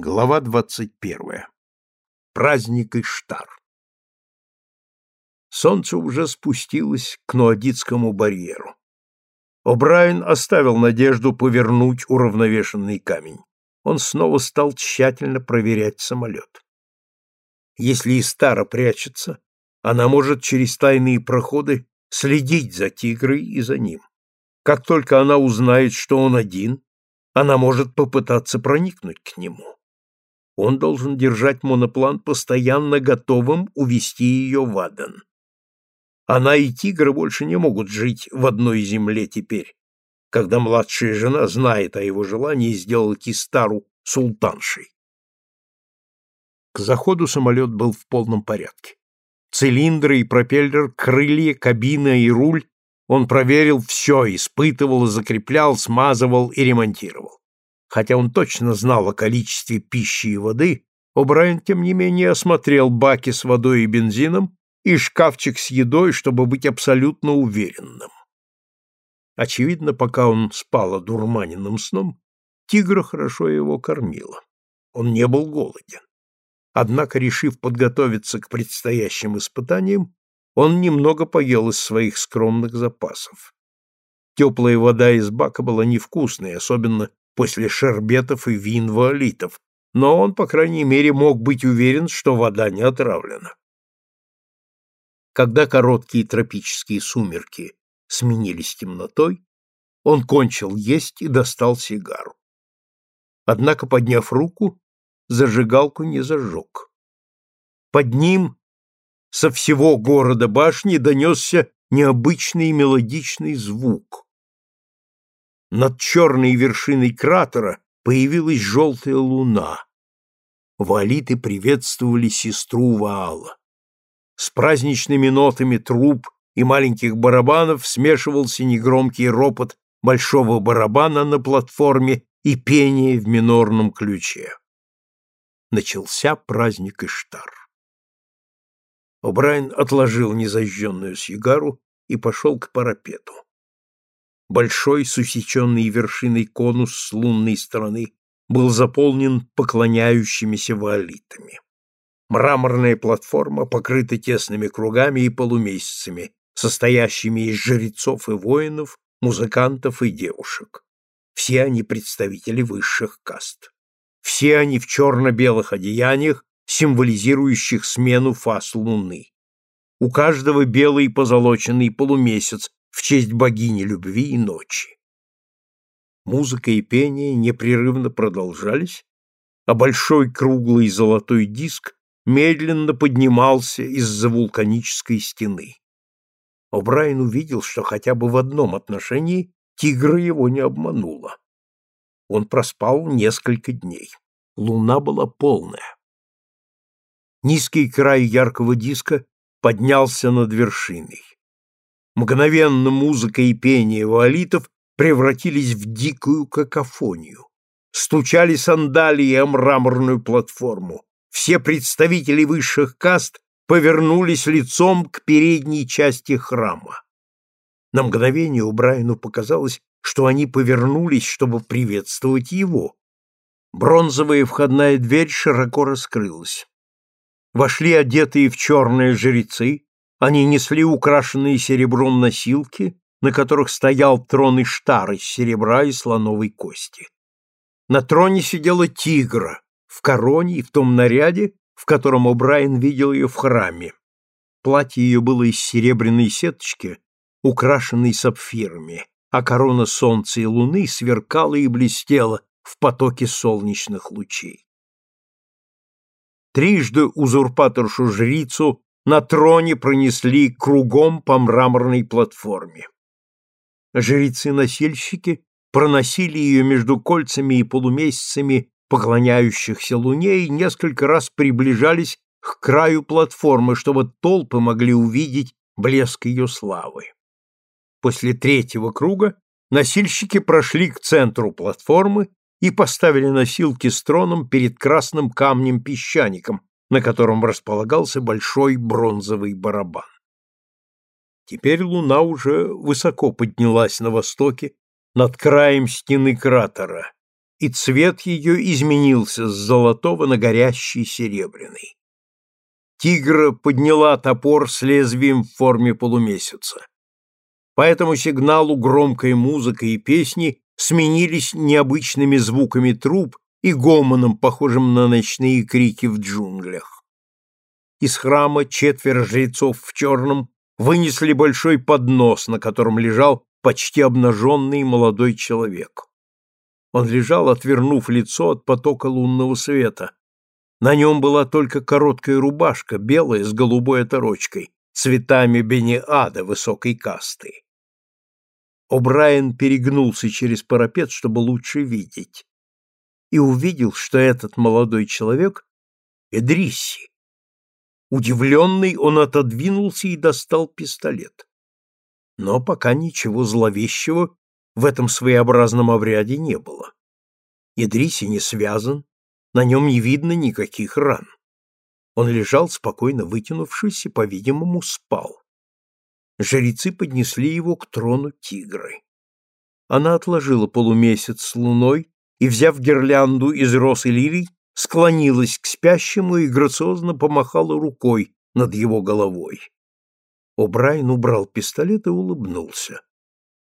Глава двадцать первая. Праздник Иштар. Солнце уже спустилось к Нуадитскому барьеру. О'Брайен оставил надежду повернуть уравновешенный камень. Он снова стал тщательно проверять самолет. Если Истара прячется, она может через тайные проходы следить за тигрой и за ним. Как только она узнает, что он один, она может попытаться проникнуть к нему он должен держать моноплан постоянно готовым увести ее в Аден. Она и тигры больше не могут жить в одной земле теперь, когда младшая жена знает о его желании сделать Истару султаншей. К заходу самолет был в полном порядке. Цилиндры и пропеллер, крылья, кабина и руль он проверил все, испытывал, закреплял, смазывал и ремонтировал. Хотя он точно знал о количестве пищи и воды, О'Брайен, тем не менее, осмотрел баки с водой и бензином и шкафчик с едой, чтобы быть абсолютно уверенным. Очевидно, пока он спал одурманенным сном, тигра хорошо его кормила. Он не был голоден. Однако, решив подготовиться к предстоящим испытаниям, он немного поел из своих скромных запасов. Теплая вода из бака была невкусной, особенно после шербетов и вин ваолитов, но он, по крайней мере, мог быть уверен, что вода не отравлена. Когда короткие тропические сумерки сменились темнотой, он кончил есть и достал сигару. Однако, подняв руку, зажигалку не зажег. Под ним со всего города башни донесся необычный мелодичный звук. Над черной вершиной кратера появилась желтая луна. Валиты приветствовали сестру Ваала. С праздничными нотами труб и маленьких барабанов смешивался негромкий ропот большого барабана на платформе и пение в минорном ключе. Начался праздник Иштар. О'Брайен отложил незажженную сигару и пошел к парапету большой с усеченной вершиной конус с лунной стороны был заполнен поклоняющимися ваолитами. Мраморная платформа покрыта тесными кругами и полумесяцами, состоящими из жрецов и воинов, музыкантов и девушек. Все они представители высших каст. Все они в черно-белых одеяниях, символизирующих смену фаз луны. У каждого белый позолоченный полумесяц в честь богини любви и ночи. Музыка и пение непрерывно продолжались, а большой круглый золотой диск медленно поднимался из-за вулканической стены. О'Брайен увидел, что хотя бы в одном отношении тигра его не обманула. Он проспал несколько дней. Луна была полная. Низкий край яркого диска поднялся над вершиной. Мгновенно музыка и пение валитов превратились в дикую какофонию. Стучали сандалии о мраморную платформу. Все представители высших каст повернулись лицом к передней части храма. На мгновение у Брайану показалось, что они повернулись, чтобы приветствовать его. Бронзовая входная дверь широко раскрылась. Вошли одетые в черные жрецы, они несли украшенные серебром носилки, на которых стоял трон Иштар из серебра и слоновой кости. На троне сидела тигра в короне и в том наряде, в котором О'Брайен видел ее в храме. Платье ее было из серебряной сеточки, украшенной сапфирами, а корона солнца и луны сверкала и блестела в потоке солнечных лучей. Трижды узурпаторшу-жрицу на троне пронесли кругом по мраморной платформе. Жрецы-носильщики проносили ее между кольцами и полумесяцами поклоняющихся луне и несколько раз приближались к краю платформы, чтобы толпы могли увидеть блеск ее славы. После третьего круга носильщики прошли к центру платформы и поставили носилки с троном перед красным камнем-песчаником, на котором располагался большой бронзовый барабан. Теперь луна уже высоко поднялась на востоке, над краем стены кратера, и цвет ее изменился с золотого на горящий серебряный. Тигра подняла топор с лезвием в форме полумесяца. По этому сигналу громкая музыка и песни сменились необычными звуками труб и гомоном, похожим на ночные крики в джунглях. Из храма четверо жрецов в черном вынесли большой поднос, на котором лежал почти обнаженный молодой человек. Он лежал, отвернув лицо от потока лунного света. На нем была только короткая рубашка, белая, с голубой оторочкой, цветами бениада высокой касты. О'Брайен перегнулся через парапет, чтобы лучше видеть, и увидел, что этот молодой человек — Эдрисси. Удивленный, он отодвинулся и достал пистолет. Но пока ничего зловещего в этом своеобразном обряде не было. Идриси не связан, на нем не видно никаких ран. Он лежал спокойно вытянувшись и, по-видимому, спал. Жрецы поднесли его к трону тигры. Она отложила полумесяц с луной и, взяв гирлянду из роз и лилий, склонилась к спящему и грациозно помахала рукой над его головой. О'Брайен убрал пистолет и улыбнулся.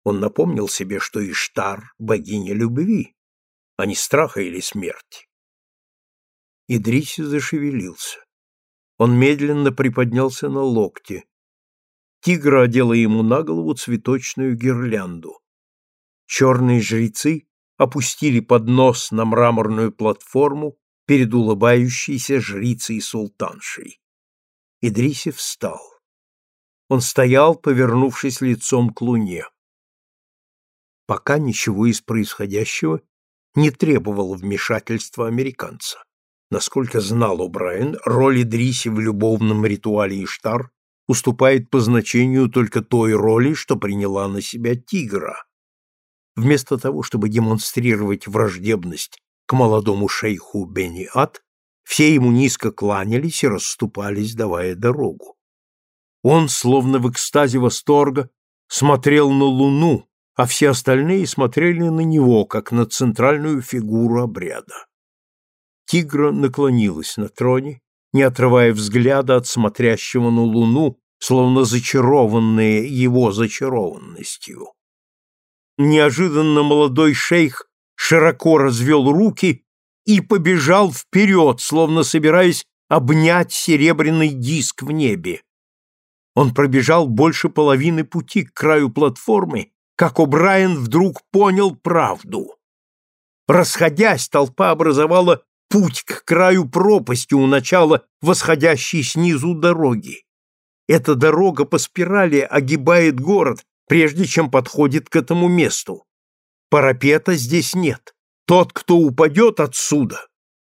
Он напомнил себе, что Иштар — богиня любви, а не страха или смерти. Идриси зашевелился. Он медленно приподнялся на локте. Тигра одела ему на голову цветочную гирлянду. Черные жрецы опустили поднос на мраморную платформу перед улыбающейся жрицей султаншей. Идриси встал. Он стоял, повернувшись лицом к луне. Пока ничего из происходящего не требовало вмешательства американца. Насколько знал О'Брайен, роль Идриси в любовном ритуале Иштар уступает по значению только той роли, что приняла на себя тигра. Вместо того, чтобы демонстрировать враждебность к молодому шейху Бени-Ат, все ему низко кланялись и расступались, давая дорогу. Он, словно в экстазе восторга, смотрел на луну, а все остальные смотрели на него, как на центральную фигуру обряда. Тигра наклонилась на троне, не отрывая взгляда от смотрящего на луну, словно зачарованная его зачарованностью. Неожиданно молодой шейх широко развел руки и побежал вперед, словно собираясь обнять серебряный диск в небе. Он пробежал больше половины пути к краю платформы, как О'Брайен вдруг понял правду. Расходясь, толпа образовала путь к краю пропасти у начала восходящей снизу дороги. Эта дорога по спирали огибает город, прежде чем подходит к этому месту. Парапета здесь нет. Тот, кто упадет отсюда,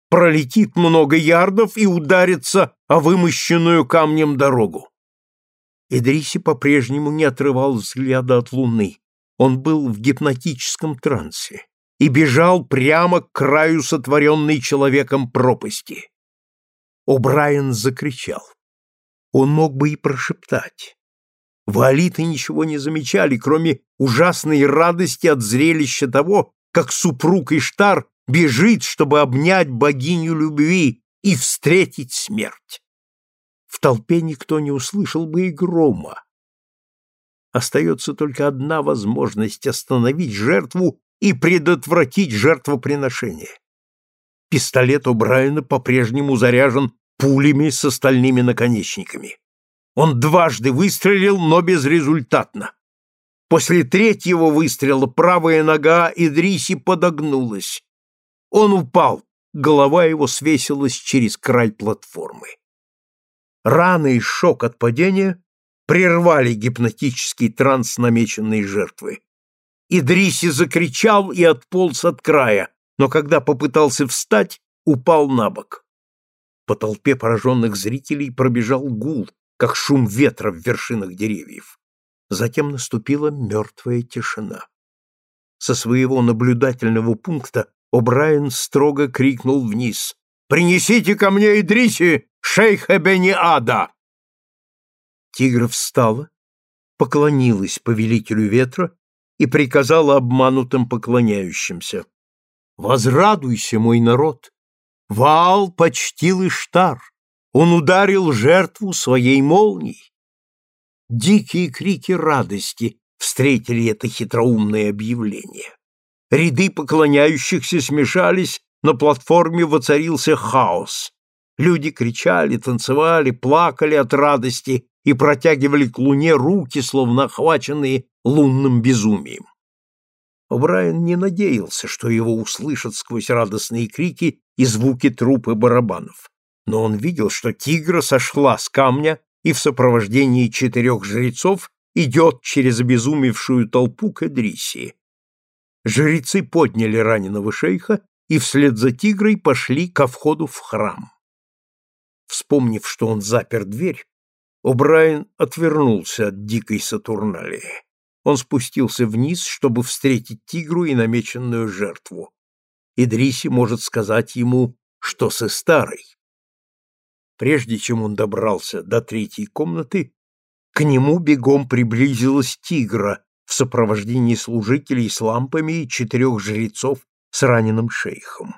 пролетит много ярдов и ударится о вымощенную камнем дорогу. Идриси по-прежнему не отрывал взгляда от луны. Он был в гипнотическом трансе и бежал прямо к краю сотворенной человеком пропасти. О'Брайен закричал. Он мог бы и прошептать. Ваолиты ничего не замечали, кроме ужасной радости от зрелища того, как супруг Иштар бежит, чтобы обнять богиню любви и встретить смерть. В толпе никто не услышал бы и грома. Остается только одна возможность остановить жертву и предотвратить жертвоприношение. Пистолет у Брайана по-прежнему заряжен пулями с остальными наконечниками. Он дважды выстрелил, но безрезультатно. После третьего выстрела правая нога Идриси подогнулась. Он упал, голова его свесилась через край платформы. Рана и шок от падения прервали гипнотический транс намеченной жертвы. Идриси закричал и отполз от края, но когда попытался встать, упал на бок. По толпе пораженных зрителей пробежал гул, как шум ветра в вершинах деревьев. Затем наступила мертвая тишина. Со своего наблюдательного пункта О'Брайен строго крикнул вниз. «Принесите ко мне Идриси, шейха Бени-Ада!» Тигра встала, поклонилась повелителю ветра и приказала обманутым поклоняющимся. Возрадуйся, мой народ! Ваал почтил Иштар, он ударил жертву своей молнией. Дикие крики радости встретили это хитроумное объявление. Ряды поклоняющихся смешались, на платформе воцарился хаос. Люди кричали, танцевали, плакали от радости и протягивали к луне руки, словно охваченные лунным безумием. Брайан не надеялся, что его услышат сквозь радостные крики и звуки труп барабанов. Но он видел, что тигра сошла с камня и в сопровождении четырех жрецов идет через обезумевшую толпу к Эдрисии. Жрецы подняли раненого шейха и вслед за тигрой пошли ко входу в храм. Вспомнив, что он запер дверь, О'Брайен отвернулся от дикой Сатурналии. Он спустился вниз, чтобы встретить тигру и намеченную жертву. Идриси может сказать ему, что со старой. Прежде чем он добрался до третьей комнаты, к нему бегом приблизилась тигра в сопровождении служителей с лампами и четырех жрецов с раненым шейхом.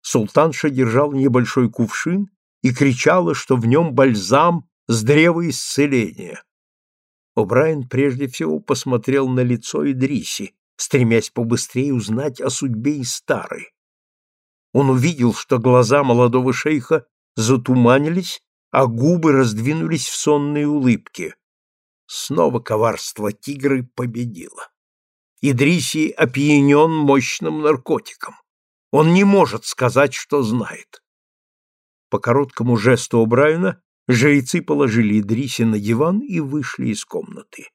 Султанша держал небольшой кувшин и кричала, что в нем бальзам с древа исцеления. О'Брайен прежде всего посмотрел на лицо Идриси, стремясь побыстрее узнать о судьбе Истары. Он увидел, что глаза молодого шейха затуманились, а губы раздвинулись в сонной улыбке. Снова коварство тигры победило. Идриси опьянен мощным наркотиком. Он не может сказать, что знает. По короткому жесту О'Брайена Жрецы положили Идриси на диван и вышли из комнаты.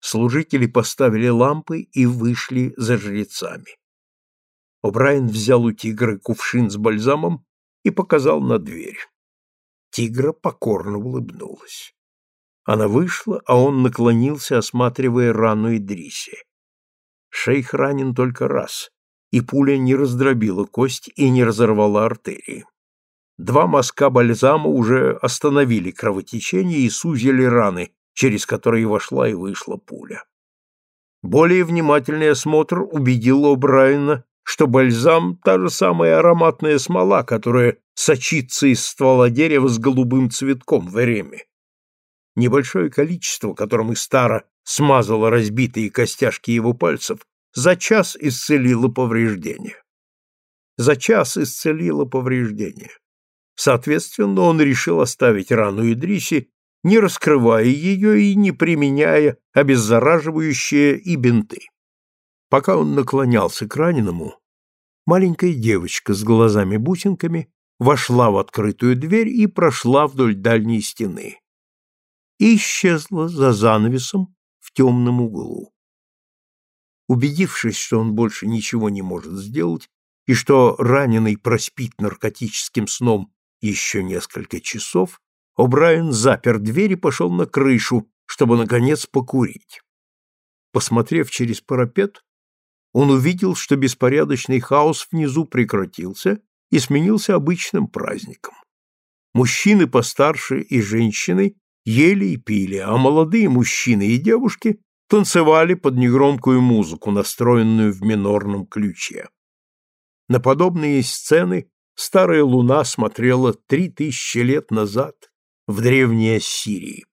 Служители поставили лампы и вышли за жрецами. О'Брайен взял у тигра кувшин с бальзамом и показал на дверь. Тигра покорно улыбнулась. Она вышла, а он наклонился, осматривая рану Идриси. Шейх ранен только раз, и пуля не раздробила кость и не разорвала артерии. Два мазка бальзама уже остановили кровотечение и сузили раны, через которые вошла и вышла пуля. Более внимательный осмотр убедил О'Брайена, что бальзам – та же самая ароматная смола, которая сочится из ствола дерева с голубым цветком в эреме. Небольшое количество, которым Истара смазала разбитые костяшки его пальцев, за час исцелило повреждения. За час исцелило повреждения. Соответственно, он решил оставить рану Идриси, не раскрывая ее и не применяя обеззараживающие и бинты. Пока он наклонялся к раненому, маленькая девочка с глазами-бусинками вошла в открытую дверь и прошла вдоль дальней стены. И исчезла за занавесом в темном углу. Убедившись, что он больше ничего не может сделать, и что раненый проспит наркотическим сном еще несколько часов О'Брайен запер дверь и пошел на крышу, чтобы, наконец, покурить. Посмотрев через парапет, он увидел, что беспорядочный хаос внизу прекратился и сменился обычным праздником. Мужчины постарше и женщины ели и пили, а молодые мужчины и девушки танцевали под негромкую музыку, настроенную в минорном ключе. На подобные сцены старая луна смотрела три тысячи лет назад в древней Ассирии.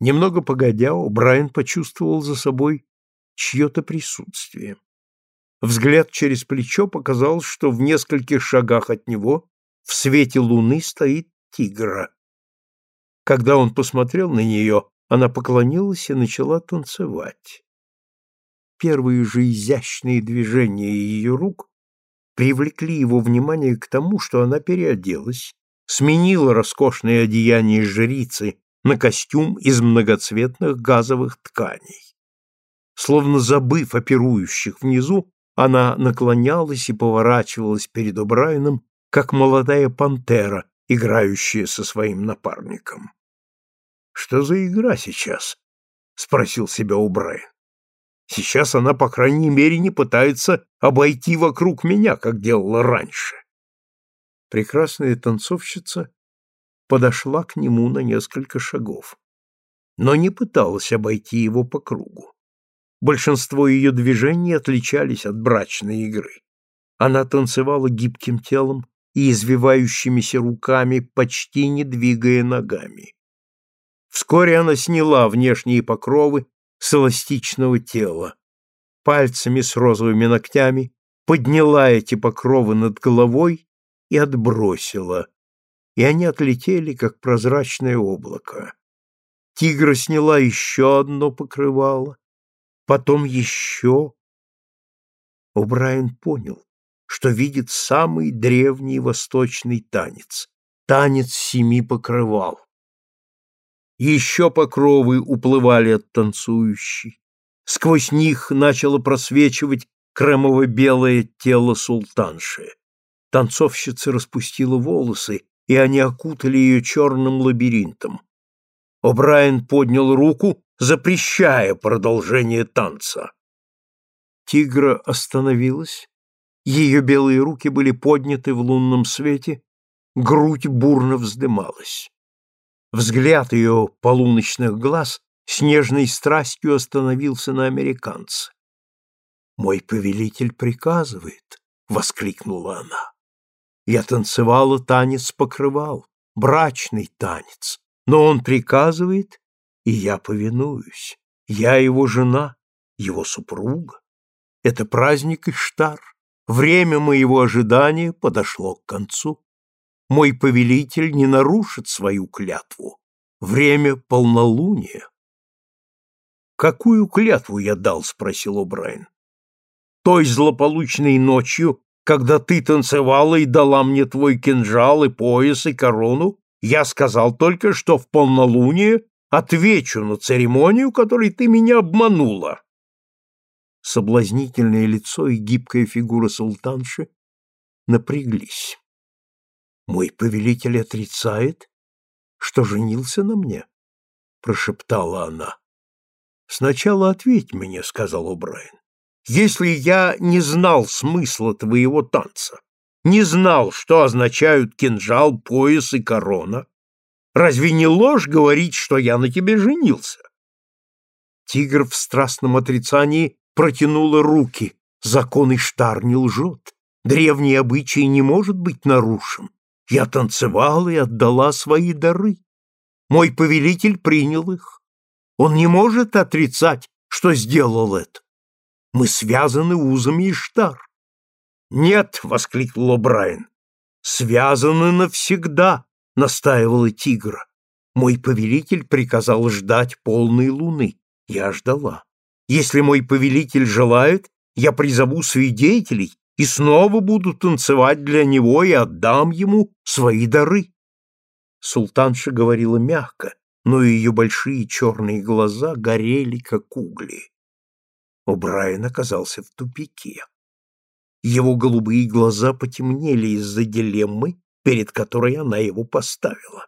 Немного погодя, Брайан почувствовал за собой чье-то присутствие. Взгляд через плечо показал, что в нескольких шагах от него в свете луны стоит тигра. Когда он посмотрел на нее, она поклонилась и начала танцевать. Первые же изящные движения ее рук привлекли его внимание к тому, что она переоделась, сменила роскошное одеяние жрицы на костюм из многоцветных газовых тканей. Словно забыв о пирующих внизу, она наклонялась и поворачивалась перед О'Брайеном, как молодая пантера, играющая со своим напарником. «Что за игра сейчас?» — спросил себя О'Брайен. Сейчас она, по крайней мере, не пытается обойти вокруг меня, как делала раньше. Прекрасная танцовщица подошла к нему на несколько шагов, но не пыталась обойти его по кругу. Большинство ее движений отличались от брачной игры. Она танцевала гибким телом и извивающимися руками, почти не двигая ногами. Вскоре она сняла внешние покровы с эластичного тела. Пальцами с розовыми ногтями подняла эти покровы над головой и отбросила, и они отлетели, как прозрачное облако. Тигра сняла еще одно покрывало, потом еще. О'Брайен понял, что видит самый древний восточный танец, танец семи покрывал. Еще покровы уплывали от танцующей. Сквозь них начало просвечивать кремово-белое тело султанши. Танцовщица распустила волосы, и они окутали ее черным лабиринтом. О'Брайен поднял руку, запрещая продолжение танца. Тигра остановилась, ее белые руки были подняты в лунном свете, грудь бурно вздымалась. Взгляд ее полуночных глаз снежной страстью остановился на американце. «Мой повелитель приказывает!» — воскликнула она. Я танцевала танец покрывал, брачный танец, но он приказывает, и я повинуюсь. Я его жена, его супруга. Это праздник Иштар. Время моего ожидания подошло к концу. Мой повелитель не нарушит свою клятву. Время полнолуния. «Какую клятву я дал?» — спросил О'Брайен. «Той злополучной ночью, когда ты танцевала и дала мне твой кинжал и пояс и корону, я сказал только, что в полнолуние отвечу на церемонию, которой ты меня обманула. Соблазнительное лицо и гибкая фигура султанши напряглись. Мой повелитель отрицает, что женился на мне, прошептала она. Сначала ответь мне, сказал О'Брайен. Если я не знал смысла твоего танца, не знал, что означают кинжал, пояс и корона, разве не ложь говорить, что я на тебе женился? Тигр в страстном отрицании протянула руки. Закон Иштар не лжет. Древний обычай не может быть нарушен. Я танцевала и отдала свои дары. Мой повелитель принял их. Он не может отрицать, что сделал это. Мы связаны узами Иштар. Нет, воскликнул Брайан. Связаны навсегда, настаивала Тигра. Мой повелитель приказал ждать полной луны. Я ждала. Если мой повелитель желает, я призову свидетелей и снова буду танцевать для него и отдам ему свои дары. Султанша говорила мягко, но ее большие черные глаза горели, как угли. О'Брайен оказался в тупике. Его голубые глаза потемнели из-за дилеммы, перед которой она его поставила.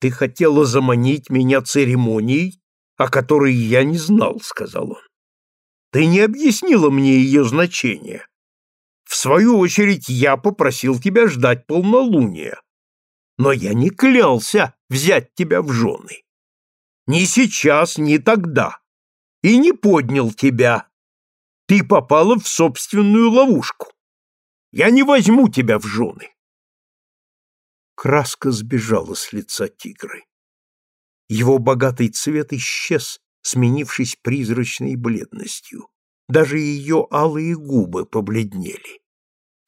«Ты хотела заманить меня церемонией, о которой я не знал», — сказал он. «Ты не объяснила мне ее значение. В свою очередь я попросил тебя ждать полнолуния. Но я не клялся взять тебя в жены. Ни сейчас, ни тогда и не поднял тебя. Ты попала в собственную ловушку. Я не возьму тебя в жены. Краска сбежала с лица тигры. Его богатый цвет исчез, сменившись призрачной бледностью. Даже ее алые губы побледнели.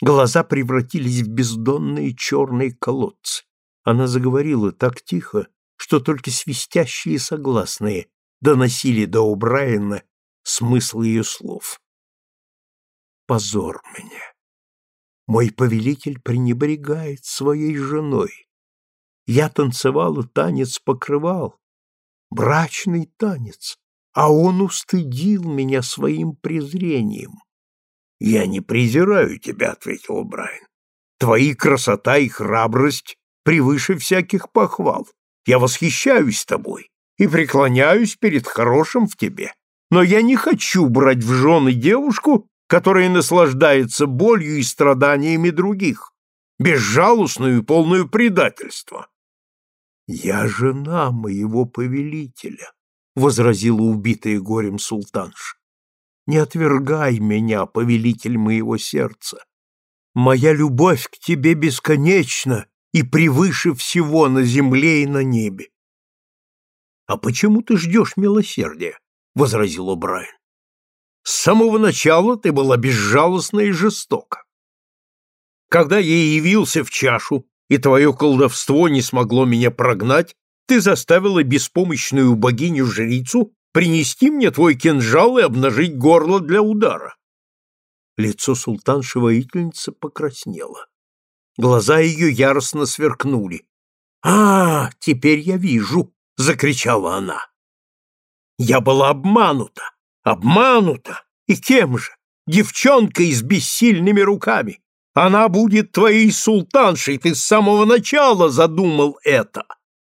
Глаза превратились в бездонные черные колодцы. Она заговорила так тихо, что только свистящие согласные доносили до Убрайена смысл ее слов. Позор мне! Мой повелитель пренебрегает своей женой. Я танцевала танец покрывал, брачный танец, а он устыдил меня своим презрением. «Я не презираю тебя», — ответил Брайан. «Твои красота и храбрость превыше всяких похвал. Я восхищаюсь тобой и преклоняюсь перед хорошим в тебе. Но я не хочу брать в жены девушку, которая наслаждается болью и страданиями других, безжалостную и полную предательства. Я жена моего повелителя, — возразила убитая горем султанша. «Не отвергай меня, повелитель моего сердца. Моя любовь к тебе бесконечна и превыше всего на земле и на небе. «А почему ты ждешь милосердия?» — возразил О'Брайен. «С самого начала ты была безжалостна и жестока. Когда я явился в чашу, и твое колдовство не смогло меня прогнать, ты заставила беспомощную богиню-жрицу принести мне твой кинжал и обнажить горло для удара. Лицо султанши-воительницы покраснело. Глаза ее яростно сверкнули. «А, теперь я вижу!» — закричала она. «Я была обманута! Обманута! И кем же? Девчонкой с бессильными руками! Она будет твоей султаншей, ты с самого начала задумал это!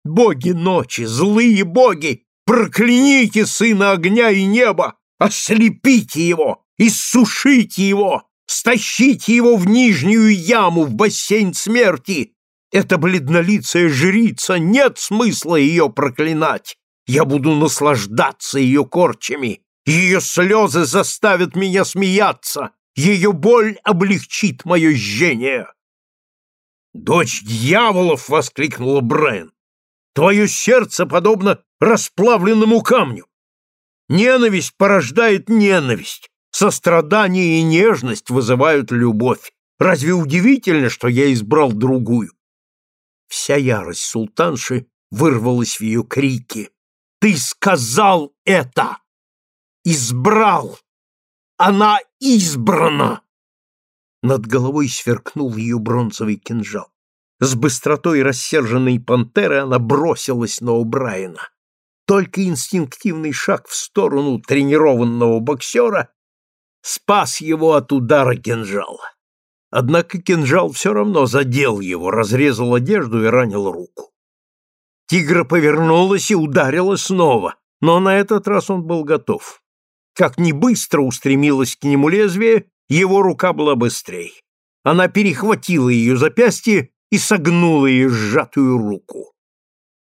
Боги ночи, злые боги, прокляните сына огня и неба, ослепите его, иссушите его, стащите его в нижнюю яму, в бассейн смерти. Эта бледнолицая жрица, нет смысла ее проклинать. Я буду наслаждаться ее корчами. Ее слезы заставят меня смеяться. Ее боль облегчит мое жжение. «Дочь дьяволов!» — воскликнула Брайан. «Твое сердце подобно расплавленному камню. Ненависть порождает ненависть. Сострадание и нежность вызывают любовь. Разве удивительно, что я избрал другую? Вся ярость султанши вырвалась в ее крики. «Ты сказал это! Избрал! Она избрана!» Над головой сверкнул ее бронзовый кинжал. С быстротой рассерженной пантеры она бросилась на Убрайена. Только инстинктивный шаг в сторону тренированного боксера спас его от удара кинжала. Однако кинжал все равно задел его, разрезал одежду и ранил руку. Тигра повернулась и ударила снова, но на этот раз он был готов. Как ни быстро устремилась к нему лезвие, его рука была быстрее. Она перехватила ее запястье и согнула ее сжатую руку.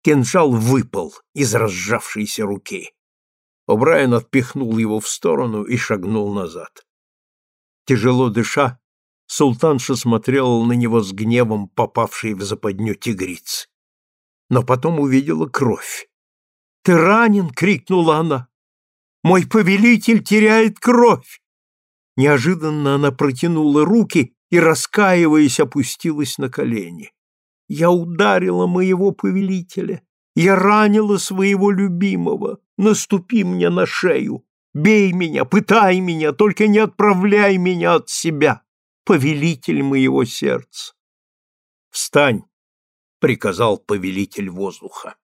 Кинжал выпал из разжавшейся руки. О'Брайен отпихнул его в сторону и шагнул назад. Тяжело дыша, султанша смотрела на него с гневом попавшей в западню тигрицы. Но потом увидела кровь. «Ты ранен!» — крикнула она. «Мой повелитель теряет кровь!» Неожиданно она протянула руки и, раскаиваясь, опустилась на колени. «Я ударила моего повелителя! Я ранила своего любимого! Наступи мне на шею! Бей меня, пытай меня, только не отправляй меня от себя, повелитель моего сердца. Встань, приказал повелитель воздуха.